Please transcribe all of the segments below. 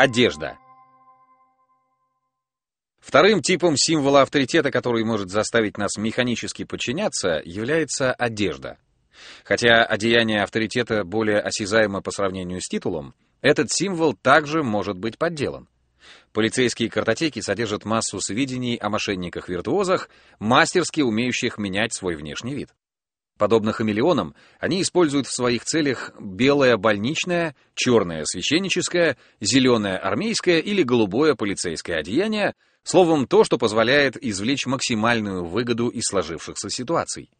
Одежда. Вторым типом символа авторитета, который может заставить нас механически подчиняться, является одежда. Хотя одеяние авторитета более осязаемо по сравнению с титулом, этот символ также может быть подделан. Полицейские картотеки содержат массу сведений о мошенниках-виртуозах, мастерски умеющих менять свой внешний вид. Подобно хамелеонам, они используют в своих целях белое больничное, черное священническое, зеленое армейское или голубое полицейское одеяние, словом, то, что позволяет извлечь максимальную выгоду из сложившихся ситуаций.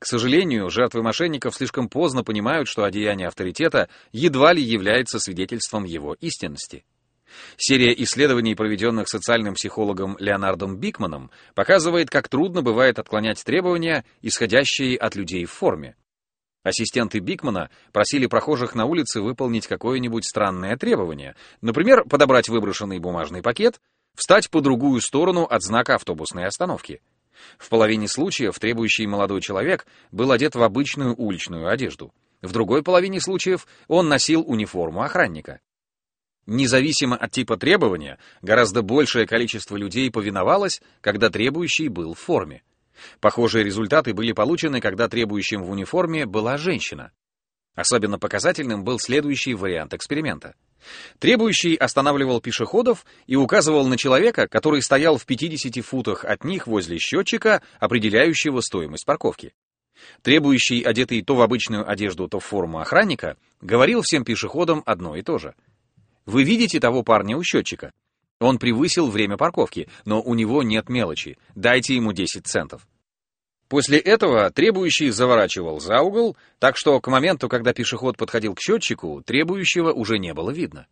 К сожалению, жертвы мошенников слишком поздно понимают, что одеяние авторитета едва ли является свидетельством его истинности. Серия исследований, проведенных социальным психологом Леонардом Бикманом, показывает, как трудно бывает отклонять требования, исходящие от людей в форме. Ассистенты Бикмана просили прохожих на улице выполнить какое-нибудь странное требование, например, подобрать выброшенный бумажный пакет, встать по другую сторону от знака автобусной остановки. В половине случаев требующий молодой человек был одет в обычную уличную одежду. В другой половине случаев он носил униформу охранника. Независимо от типа требования, гораздо большее количество людей повиновалось, когда требующий был в форме. Похожие результаты были получены, когда требующим в униформе была женщина. Особенно показательным был следующий вариант эксперимента. Требующий останавливал пешеходов и указывал на человека, который стоял в 50 футах от них возле счетчика, определяющего стоимость парковки. Требующий, одетый то в обычную одежду, то в форму охранника, говорил всем пешеходам одно и то же — вы видите того парня у счетчика? Он превысил время парковки, но у него нет мелочи. Дайте ему 10 центов. После этого требующий заворачивал за угол, так что к моменту, когда пешеход подходил к счетчику, требующего уже не было видно.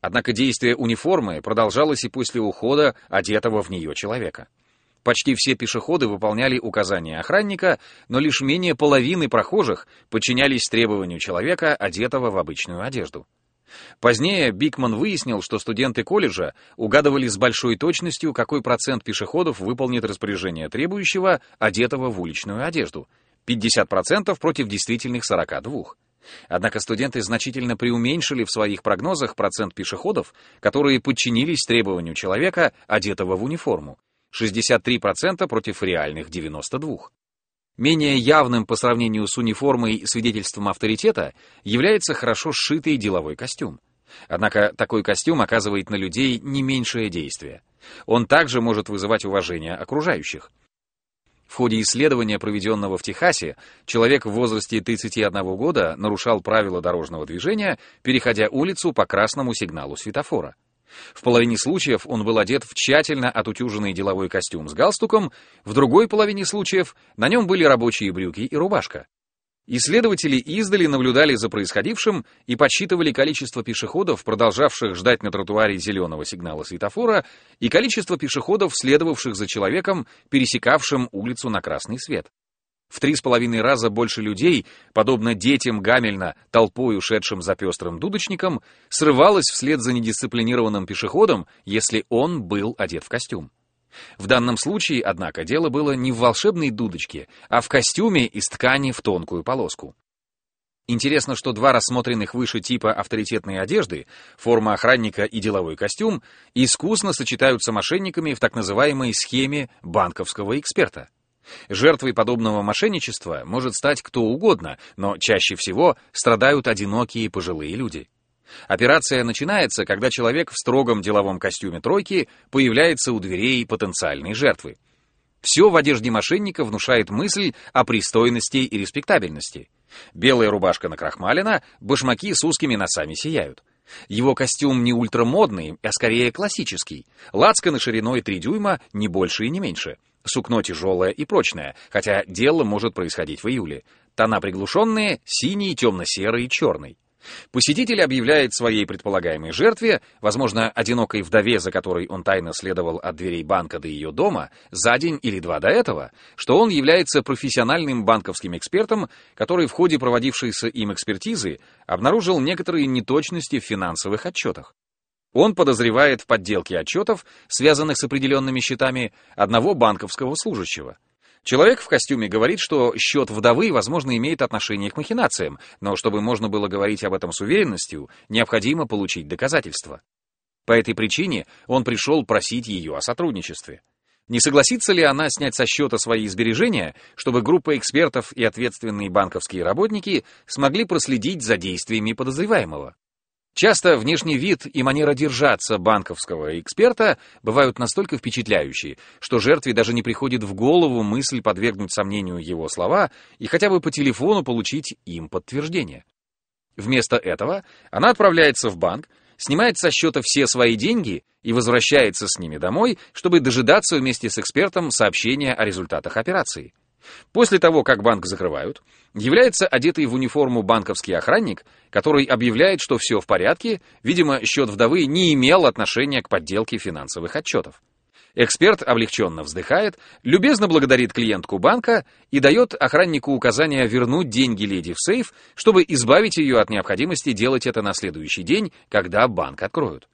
Однако действие униформы продолжалось и после ухода одетого в нее человека. Почти все пешеходы выполняли указания охранника, но лишь менее половины прохожих подчинялись требованию человека, одетого в обычную одежду. Позднее Бикман выяснил, что студенты колледжа угадывали с большой точностью, какой процент пешеходов выполнит распоряжение требующего, одетого в уличную одежду. 50% против действительных 42%. Однако студенты значительно преуменьшили в своих прогнозах процент пешеходов, которые подчинились требованию человека, одетого в униформу. 63% против реальных 92%. Менее явным по сравнению с униформой свидетельством авторитета является хорошо сшитый деловой костюм. Однако такой костюм оказывает на людей не меньшее действие. Он также может вызывать уважение окружающих. В ходе исследования, проведенного в Техасе, человек в возрасте 31 года нарушал правила дорожного движения, переходя улицу по красному сигналу светофора. В половине случаев он был одет в тщательно отутюженный деловой костюм с галстуком, в другой половине случаев на нем были рабочие брюки и рубашка. Исследователи издали наблюдали за происходившим и подсчитывали количество пешеходов, продолжавших ждать на тротуаре зеленого сигнала светофора, и количество пешеходов, следовавших за человеком, пересекавшим улицу на красный свет в три с половиной раза больше людей, подобно детям Гамельна, толпой ушедшим за пестрым дудочником, срывалось вслед за недисциплинированным пешеходом, если он был одет в костюм. В данном случае, однако, дело было не в волшебной дудочке, а в костюме из ткани в тонкую полоску. Интересно, что два рассмотренных выше типа авторитетной одежды, форма охранника и деловой костюм, искусно сочетаются мошенниками в так называемой схеме банковского эксперта. Жертвой подобного мошенничества может стать кто угодно, но чаще всего страдают одинокие пожилые люди. Операция начинается, когда человек в строгом деловом костюме тройки появляется у дверей потенциальной жертвы. Все в одежде мошенника внушает мысль о пристойности и респектабельности. Белая рубашка накрахмалена, башмаки с узкими носами сияют. Его костюм не ультрамодный, а скорее классический. Лацканы шириной 3 дюйма, не больше и не меньше. Сукно тяжелое и прочное, хотя дело может происходить в июле. Тона приглушенные — синий, темно-серый и черный. Посетитель объявляет своей предполагаемой жертве, возможно, одинокой вдове, за которой он тайно следовал от дверей банка до ее дома, за день или два до этого, что он является профессиональным банковским экспертом, который в ходе проводившейся им экспертизы обнаружил некоторые неточности в финансовых отчетах. Он подозревает в подделке отчетов, связанных с определенными счетами, одного банковского служащего. Человек в костюме говорит, что счет вдовы, возможно, имеет отношение к махинациям, но чтобы можно было говорить об этом с уверенностью, необходимо получить доказательства. По этой причине он пришел просить ее о сотрудничестве. Не согласится ли она снять со счета свои сбережения, чтобы группа экспертов и ответственные банковские работники смогли проследить за действиями подозреваемого? Часто внешний вид и манера держаться банковского эксперта бывают настолько впечатляющие, что жертве даже не приходит в голову мысль подвергнуть сомнению его слова и хотя бы по телефону получить им подтверждение. Вместо этого она отправляется в банк, снимает со счета все свои деньги и возвращается с ними домой, чтобы дожидаться вместе с экспертом сообщения о результатах операции. После того, как банк закрывают, является одетый в униформу банковский охранник, который объявляет, что все в порядке, видимо, счет вдовы не имел отношения к подделке финансовых отчетов. Эксперт облегченно вздыхает, любезно благодарит клиентку банка и дает охраннику указание вернуть деньги леди в сейф, чтобы избавить ее от необходимости делать это на следующий день, когда банк откроют.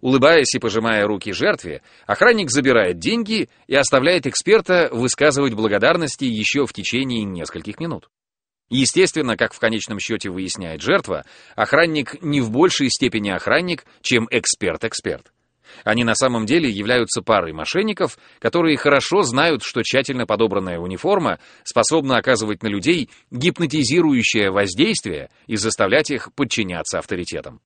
Улыбаясь и пожимая руки жертве, охранник забирает деньги и оставляет эксперта высказывать благодарности еще в течение нескольких минут. Естественно, как в конечном счете выясняет жертва, охранник не в большей степени охранник, чем эксперт-эксперт. Они на самом деле являются парой мошенников, которые хорошо знают, что тщательно подобранная униформа способна оказывать на людей гипнотизирующее воздействие и заставлять их подчиняться авторитетам.